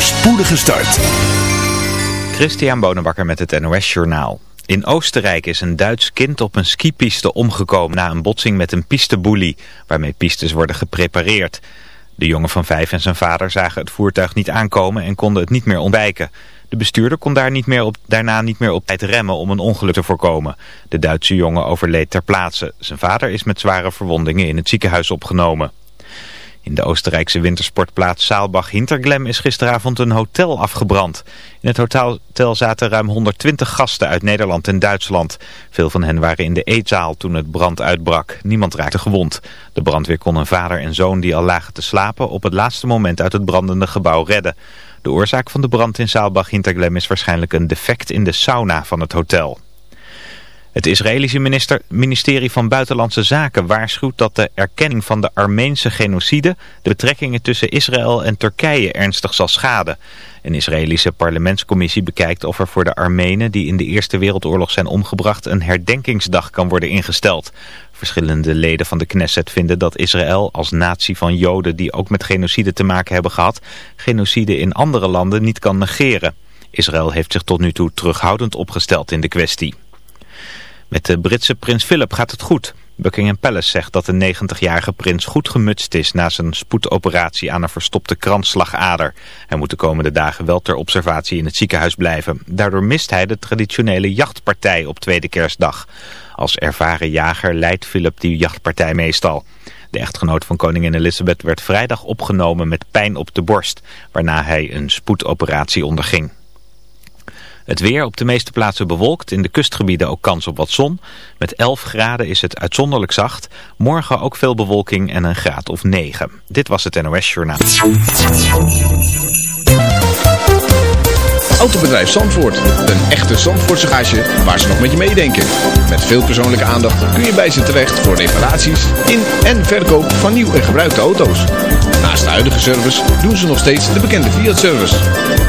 spoedige start. Christian Bonenbakker met het NOS Journaal. In Oostenrijk is een Duits kind op een skipiste omgekomen na een botsing met een pisteboelie, waarmee pistes worden geprepareerd. De jongen van vijf en zijn vader zagen het voertuig niet aankomen en konden het niet meer ontwijken. De bestuurder kon daar niet meer op, daarna niet meer op tijd remmen om een ongeluk te voorkomen. De Duitse jongen overleed ter plaatse. Zijn vader is met zware verwondingen in het ziekenhuis opgenomen. In de Oostenrijkse wintersportplaats Saalbach-Hinterglem is gisteravond een hotel afgebrand. In het hotel zaten ruim 120 gasten uit Nederland en Duitsland. Veel van hen waren in de eetzaal toen het brand uitbrak. Niemand raakte gewond. De brandweer kon een vader en zoon die al lagen te slapen op het laatste moment uit het brandende gebouw redden. De oorzaak van de brand in Saalbach-Hinterglem is waarschijnlijk een defect in de sauna van het hotel. Het Israëlische minister, ministerie van Buitenlandse Zaken waarschuwt dat de erkenning van de Armeense genocide de betrekkingen tussen Israël en Turkije ernstig zal schaden. Een Israëlische parlementscommissie bekijkt of er voor de Armenen die in de Eerste Wereldoorlog zijn omgebracht een herdenkingsdag kan worden ingesteld. Verschillende leden van de Knesset vinden dat Israël als natie van Joden die ook met genocide te maken hebben gehad, genocide in andere landen niet kan negeren. Israël heeft zich tot nu toe terughoudend opgesteld in de kwestie. Met de Britse prins Philip gaat het goed. Buckingham Palace zegt dat de 90-jarige prins goed gemutst is na zijn spoedoperatie aan een verstopte kransslagader. Hij moet de komende dagen wel ter observatie in het ziekenhuis blijven. Daardoor mist hij de traditionele jachtpartij op tweede kerstdag. Als ervaren jager leidt Philip die jachtpartij meestal. De echtgenoot van koningin Elizabeth werd vrijdag opgenomen met pijn op de borst, waarna hij een spoedoperatie onderging. Het weer op de meeste plaatsen bewolkt. In de kustgebieden ook kans op wat zon. Met 11 graden is het uitzonderlijk zacht. Morgen ook veel bewolking en een graad of 9. Dit was het NOS Journaal. Autobedrijf Zandvoort. Een echte Zandvoortse garage waar ze nog met je meedenken. Met veel persoonlijke aandacht kun je bij ze terecht voor reparaties in en verkoop van nieuw en gebruikte auto's. Naast de huidige service doen ze nog steeds de bekende Fiat-service.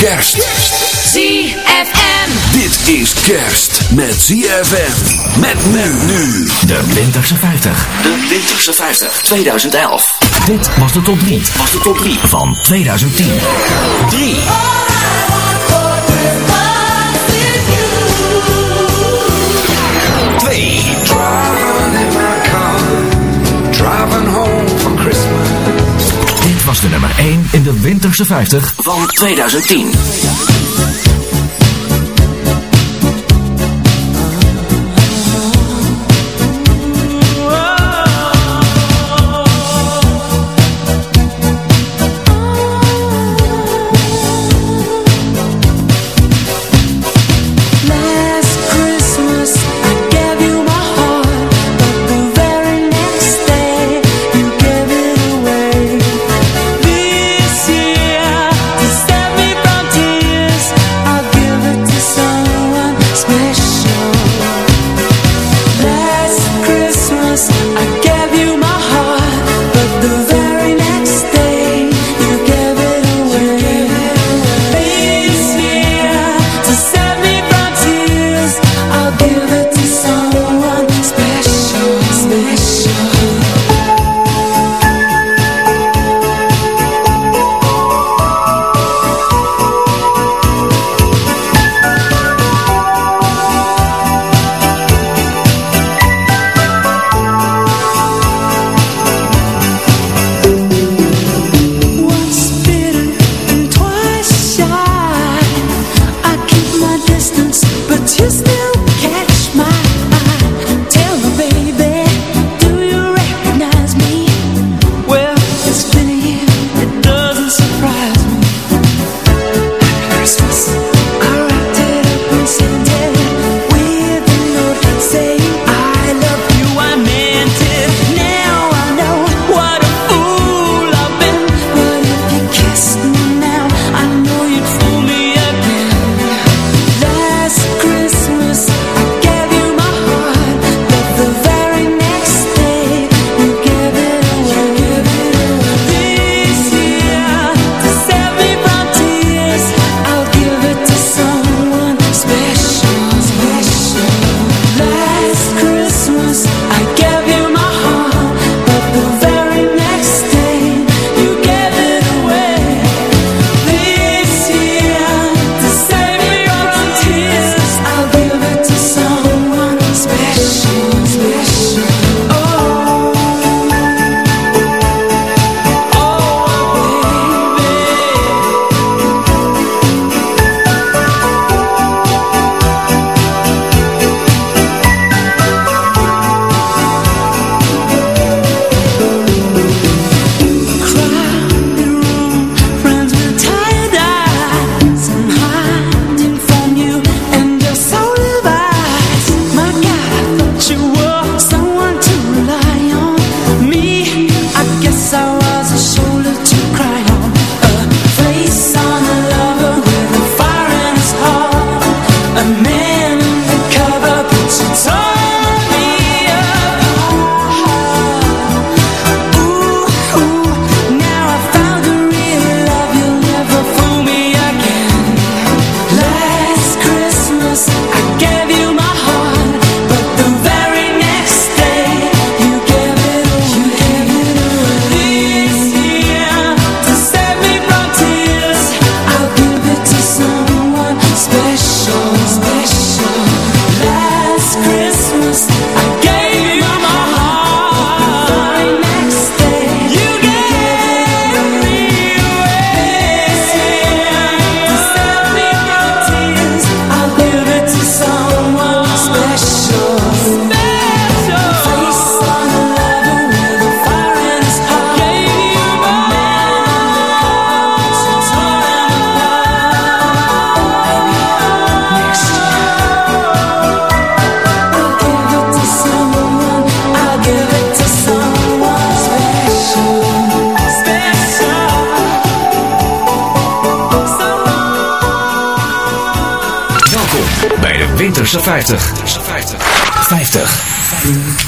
Kerst. ZFM. Dit is kerst met ZFM. Met men nu. De Winterse 50. De Winterse 50 2011. Dit was de top 3 Was de top 3 van 2010. 3. Twee. Dit was de nummer 1 in de Winterse 50 Van 2010. 50. 50. 50.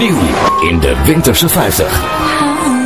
Nieuw in de Winterse 50.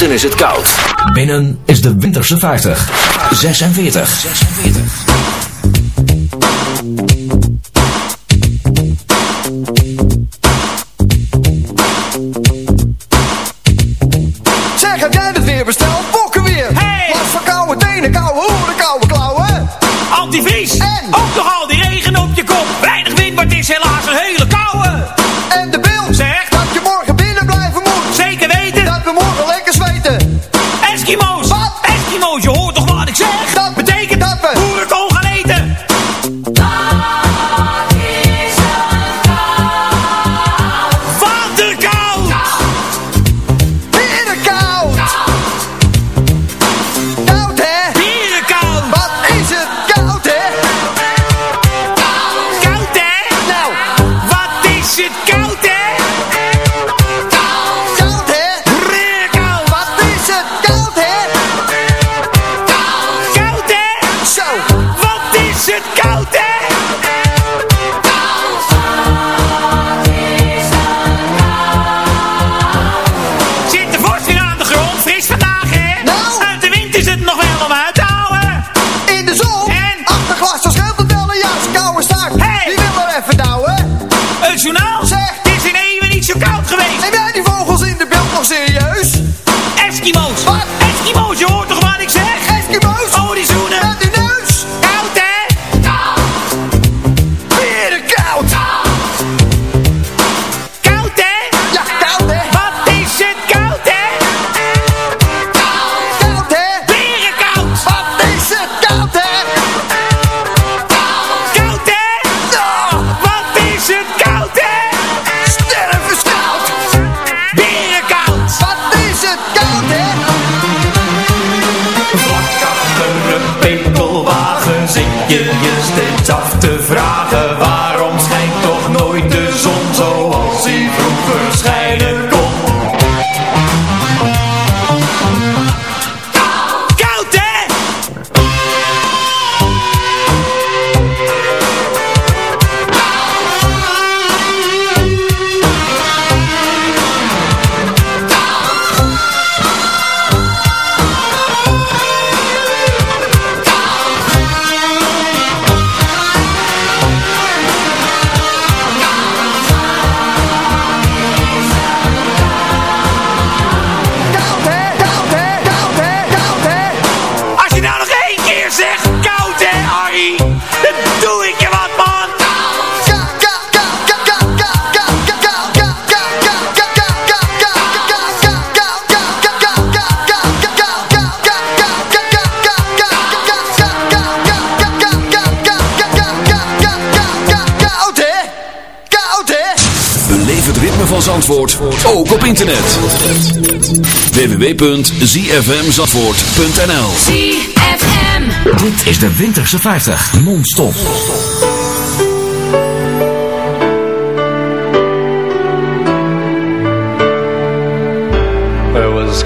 Buiten is het koud. Binnen is de winterse 50. 46. 46. zfmzandvoort.nl Cfm. Dit is de Winterse 50, nonstop. Was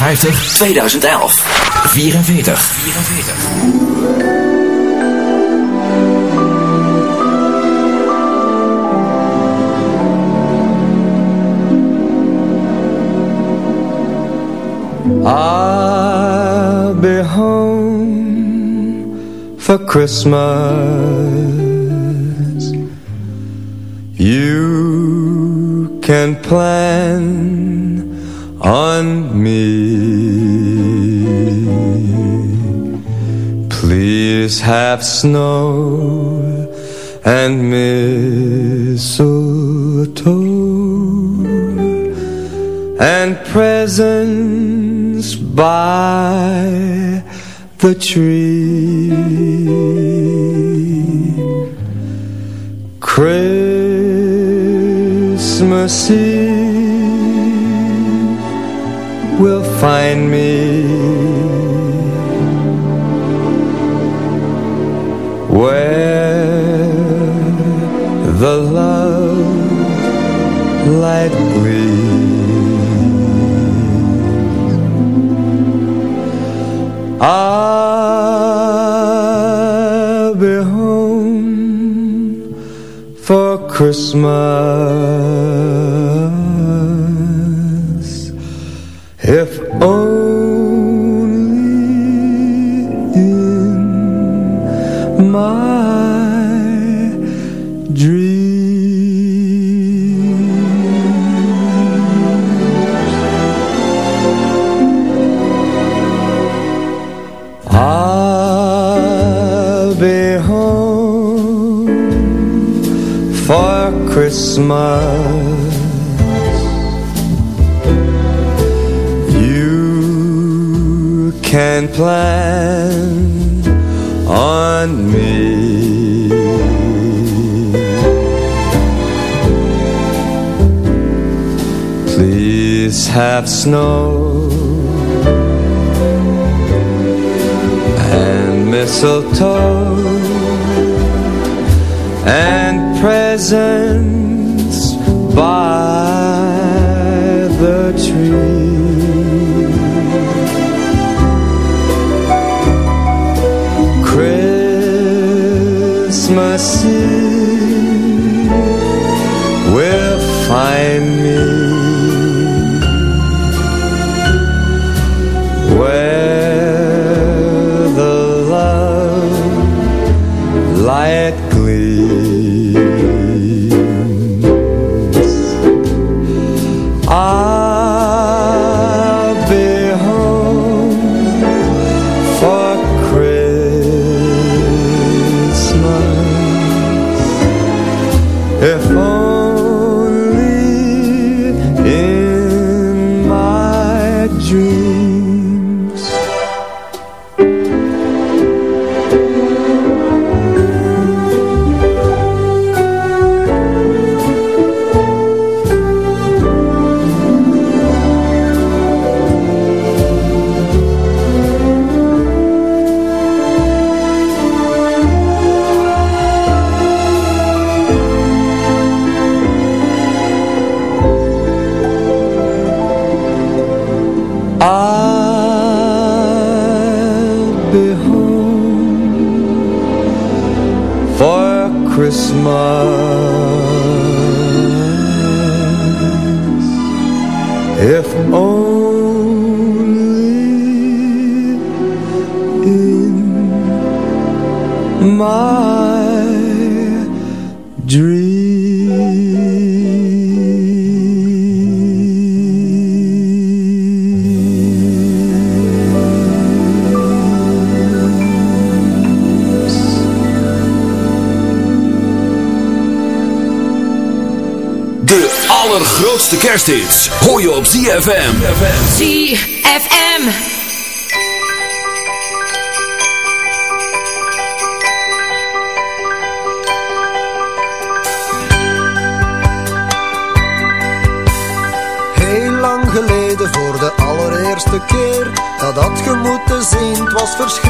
50 2011 44 44 I'll be home for Christmas. You can plan on me. Please have snow and mistletoe and presents by the tree. Christmas Eve will find me the love light gleams. I'll be home for Christmas plan on me. Please have snow and mistletoe and presents by the tree. Christmas kersthits hoor je op ZFM. ZFM. Heel lang geleden voor de allereerste keer Dat had je moeten zien, het was verschrikkelijk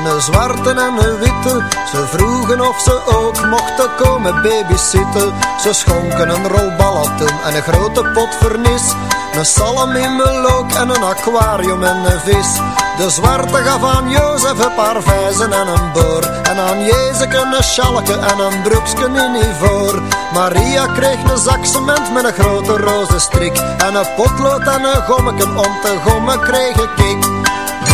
koningen een zwarte en een witte. Ze vroegen of ze ook mochten komen babysitten. Ze schonken een rol en een grote pot vernis. Een salm in melook en een aquarium en een vis. De zwarte gaf aan Jozef een paar vijzen en een boor. En aan Jezeke een schalke en een broeksken in ivoor. Maria kreeg een zak cement met een grote roze strik. En een potlood en een gommeken om te gommen kreeg ik.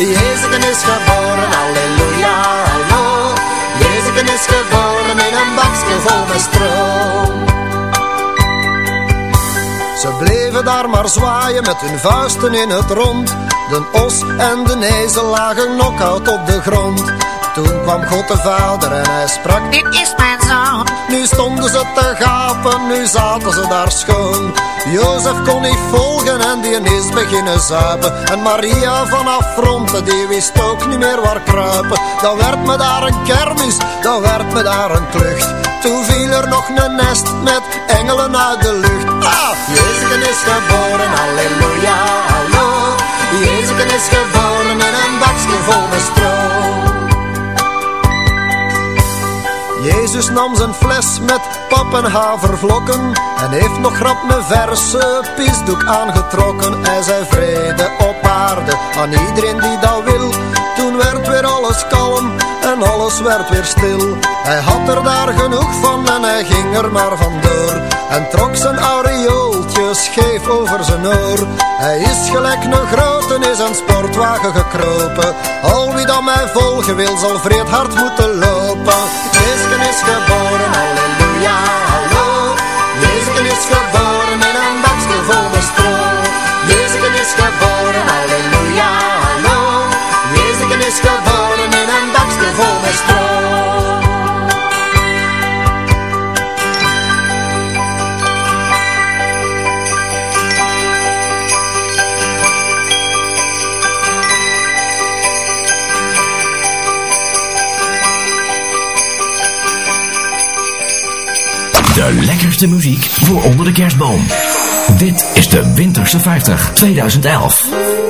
Jezus is geboren, halleluja, hallo. Jezus is geboren in een bakje vol met stroom. Ze bleven daar maar zwaaien met hun vuisten in het rond. De os en de nezel lagen knock-out op de grond. Toen kwam God de Vader en hij sprak, dit is mijn zoon. Nu stonden ze te gapen, nu zaten ze daar schoon. Jozef kon niet volgen en die is beginnen zuipen. En Maria vanaf fronten, die wist ook niet meer waar kruipen. Dan werd me daar een kermis, dan werd me daar een klucht. Toen viel er nog een nest met engelen uit de lucht. Ah, Jezus is geboren, halleluja, hallo. Jezus is geboren in een bakje vol Jezus nam zijn fles met pap en havervlokken En heeft nog grap een verse pisdoek aangetrokken. Hij zei vrede op aarde aan iedereen die dat wil. Toen werd weer alles kalm en alles werd weer stil. Hij had er daar genoeg van en hij ging er maar vandoor En trok zijn aureooltje scheef over zijn oor. Hij is gelijk een grote is een sportwagen gekropen. Al wie dan mij volgen wil zal vreed hard moeten lopen. Jezus is geboren, halleluja, Lekkerste muziek voor onder de kerstboom. Dit is de Winterse 50 2011.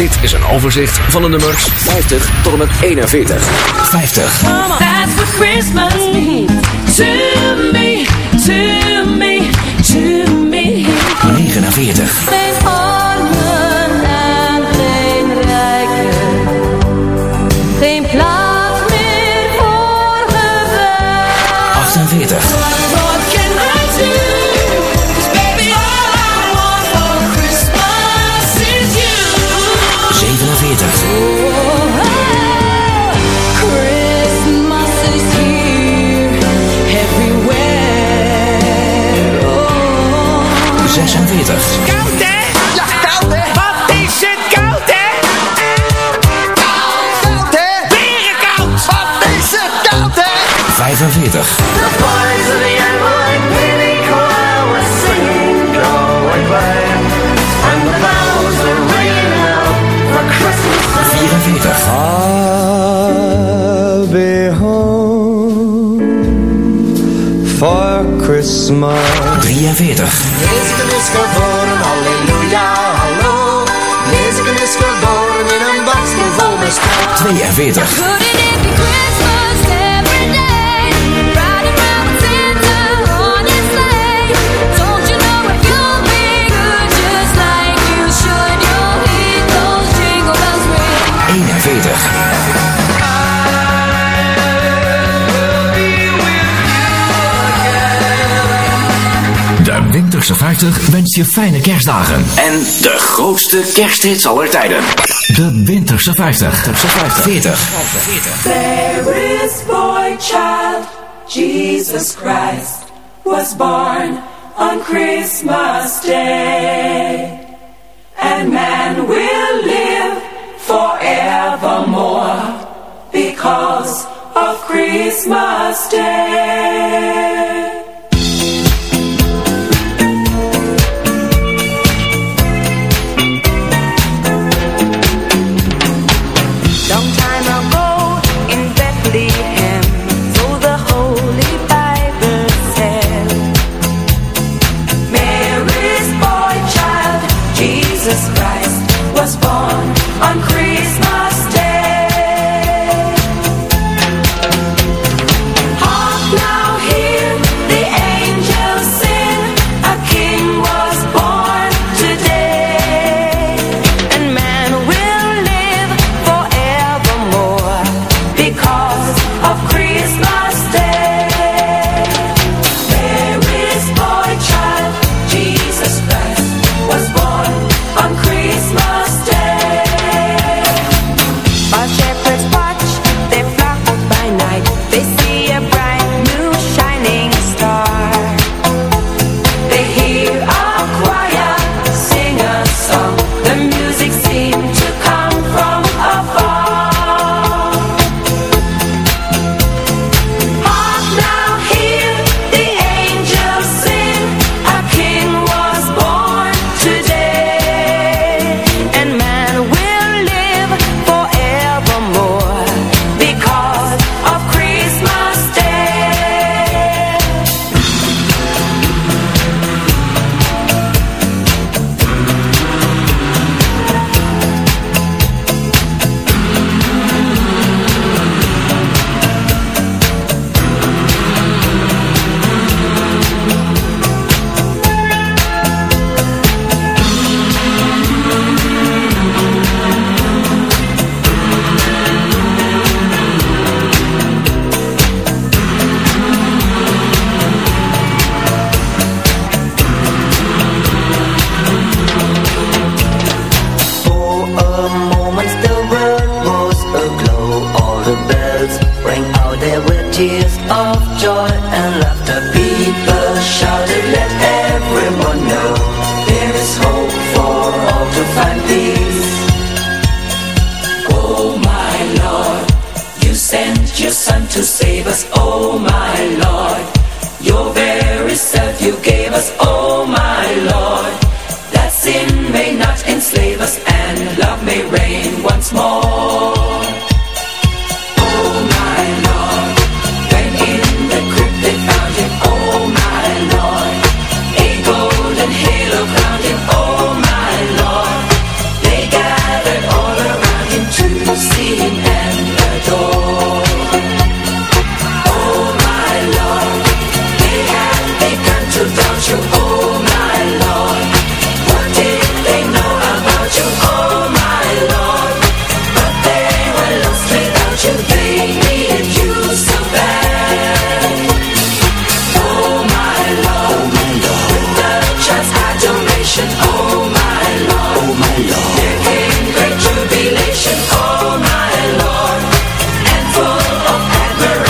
Dit is een overzicht van de nummers 50 tot en met 41. 50. Mama, that's what Christmas to me, to me, to me. 49. maar. 43. Jezus is geboren, halleluja, hallo. Jezus is geboren in een bakstel vol met 42. 50 wens je fijne kerstdagen. En de grootste kersthits aller tijden. De Winterse 50. Winterse 50. 40. 40. There is boy child, Jesus Christ, was born on Christmas Day. And man will live forevermore because of Christmas Day.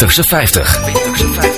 Winterse 50. Winterse 50.